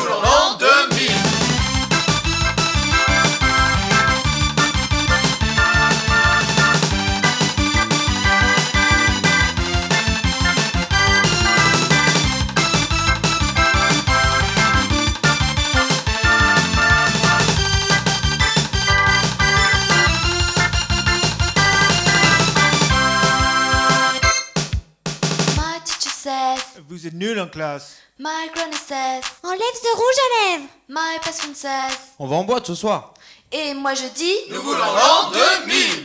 tout le vous êtes nuls en classe. My granny says, Enlève ce rouge à lèvres. my best friend says. On va en boîte ce soir. Et moi je dis. Nous voulons l'an 2000